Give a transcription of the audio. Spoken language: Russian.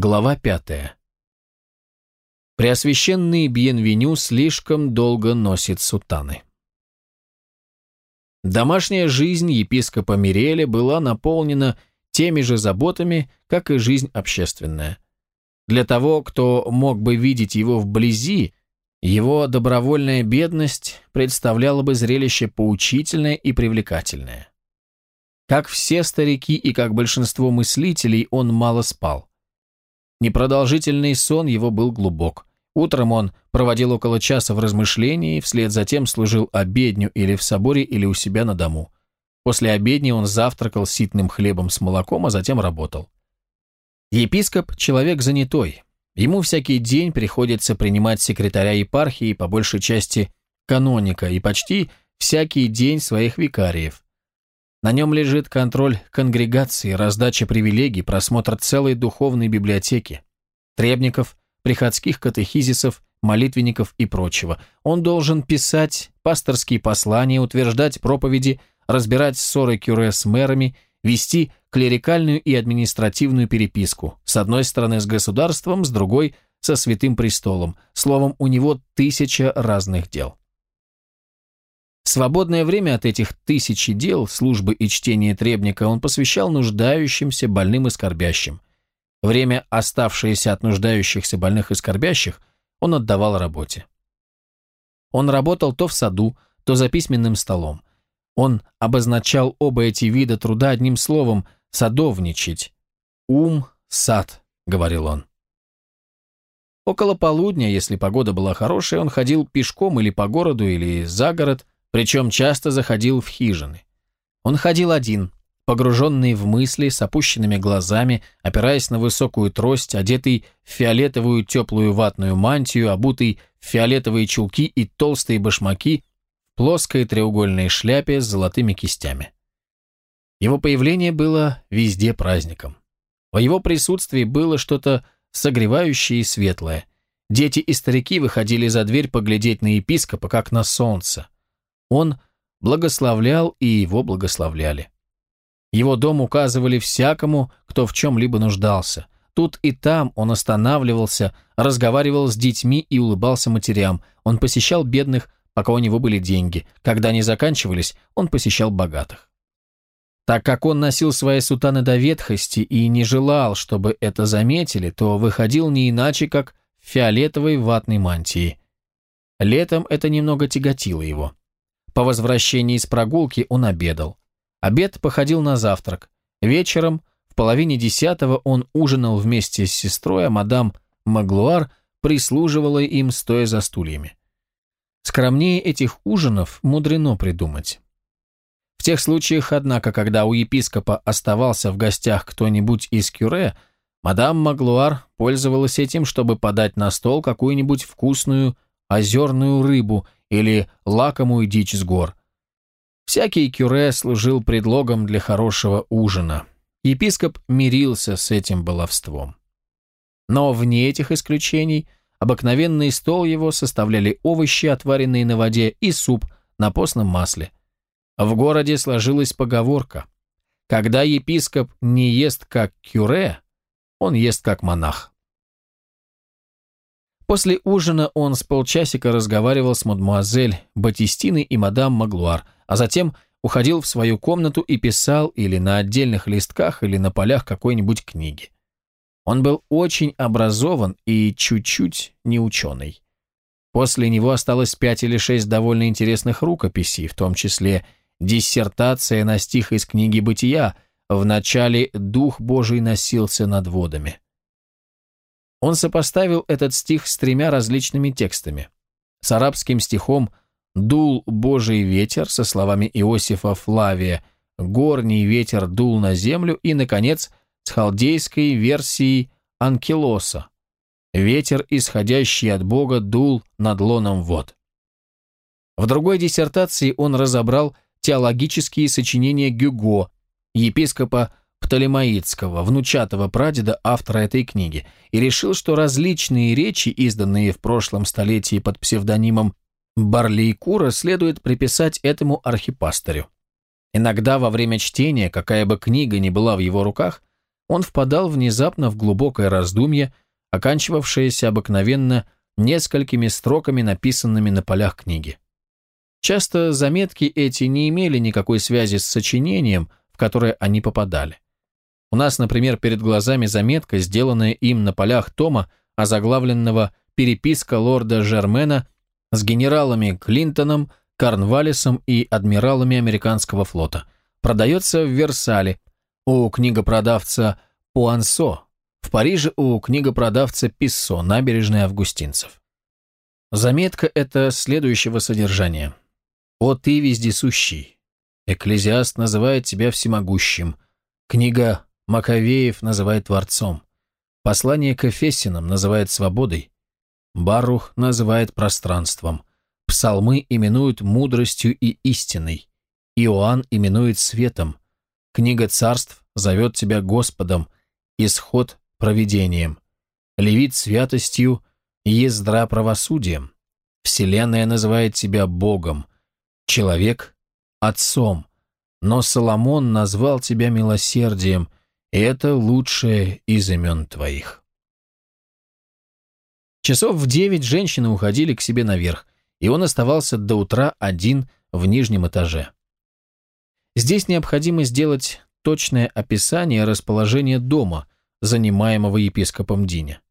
Глава пятая. Преосвященный Бьенвеню слишком долго носит сутаны. Домашняя жизнь епископа Миреля была наполнена теми же заботами, как и жизнь общественная. Для того, кто мог бы видеть его вблизи, его добровольная бедность представляла бы зрелище поучительное и привлекательное. Как все старики и как большинство мыслителей, он мало спал. Непродолжительный сон его был глубок. Утром он проводил около часа в размышлении, вслед за тем служил обедню или в соборе, или у себя на дому. После обедни он завтракал ситным хлебом с молоком, а затем работал. Епископ – человек занятой. Ему всякий день приходится принимать секретаря епархии, по большей части каноника, и почти всякий день своих викариев. На нем лежит контроль конгрегации, раздача привилегий, просмотр целой духовной библиотеки, требников, приходских катехизисов, молитвенников и прочего. Он должен писать пасторские послания, утверждать проповеди, разбирать ссоры кюре с мэрами, вести клерикальную и административную переписку, с одной стороны с государством, с другой – со святым престолом. Словом, у него тысяча разных дел. Свободное время от этих тысячи дел, службы и чтения требника он посвящал нуждающимся, больным и скорбящим. Время, оставшееся от нуждающихся, больных и скорбящих, он отдавал работе. Он работал то в саду, то за письменным столом. Он обозначал оба эти вида труда одним словом «садовничать». «Ум, сад», — говорил он. Около полудня, если погода была хорошая, он ходил пешком или по городу, или за город, причем часто заходил в хижины. Он ходил один, погруженный в мысли, с опущенными глазами, опираясь на высокую трость, одетый в фиолетовую теплую ватную мантию, обутый в фиолетовые чулки и толстые башмаки, в плоской треугольной шляпе с золотыми кистями. Его появление было везде праздником. В его присутствии было что-то согревающее и светлое. Дети и старики выходили за дверь поглядеть на епископа, как на солнце. Он благословлял, и его благословляли. Его дом указывали всякому, кто в чем-либо нуждался. Тут и там он останавливался, разговаривал с детьми и улыбался матерям. Он посещал бедных, пока у него были деньги. Когда они заканчивались, он посещал богатых. Так как он носил свои сутаны до ветхости и не желал, чтобы это заметили, то выходил не иначе, как в фиолетовой ватной мантии. Летом это немного тяготило его. По возвращении из прогулки он обедал. Обед походил на завтрак. Вечером, в половине десятого, он ужинал вместе с сестрой, а мадам Маглуар прислуживала им, стоя за стульями. Скромнее этих ужинов мудрено придумать. В тех случаях, однако, когда у епископа оставался в гостях кто-нибудь из кюре, мадам Маглуар пользовалась этим, чтобы подать на стол какую-нибудь вкусную озерную рыбу или лакомую дичь с гор. Всякий кюре служил предлогом для хорошего ужина. Епископ мирился с этим баловством. Но вне этих исключений обыкновенный стол его составляли овощи, отваренные на воде, и суп на постном масле. В городе сложилась поговорка «Когда епископ не ест как кюре, он ест как монах». После ужина он с полчасика разговаривал с мадмуазель Батистиной и мадам Маглуар, а затем уходил в свою комнату и писал или на отдельных листках, или на полях какой-нибудь книги. Он был очень образован и чуть-чуть неученый. После него осталось пять или шесть довольно интересных рукописей, в том числе диссертация на стих из книги «Бытия», в начале «Дух Божий носился над водами». Он сопоставил этот стих с тремя различными текстами. С арабским стихом «Дул Божий ветер» со словами Иосифа Флавия «Горний ветер дул на землю» и, наконец, с халдейской версией Анкилоса «Ветер, исходящий от Бога, дул над лоном вод». В другой диссертации он разобрал теологические сочинения Гюго, епископа Птолемаидского, внучатого прадеда автора этой книги, и решил, что различные речи, изданные в прошлом столетии под псевдонимом Барлейкура, следует приписать этому архипастырю. Иногда во время чтения, какая бы книга ни была в его руках, он впадал внезапно в глубокое раздумье, оканчивавшееся обыкновенно несколькими строками, написанными на полях книги. Часто заметки эти не имели никакой связи с сочинением, в которое они попадали. У нас, например, перед глазами заметка, сделанная им на полях тома, озаглавленного «Переписка лорда Жермена» с генералами Клинтоном, Корнвалисом и адмиралами американского флота. Продается в Версале у книгопродавца Пуансо, в Париже у книгопродавца Писсо, набережной Августинцев. Заметка это следующего содержания. «О ты вездесущий! Экклезиаст называет тебя всемогущим. Книга Маковеев называет Творцом. Послание к Эфесинам называет свободой. Барух называет пространством. Псалмы именуют мудростью и истиной. Иоанн именует светом. Книга царств зовет тебя Господом. Исход – провидением. Левит – святостью, Ездра – правосудием. Вселенная называет тебя Богом. Человек – Отцом. Но Соломон назвал тебя милосердием, и это лучшее из имен твоих. Часов в девять женщины уходили к себе наверх, и он оставался до утра один в нижнем этаже. Здесь необходимо сделать точное описание расположения дома, занимаемого епископом Диня.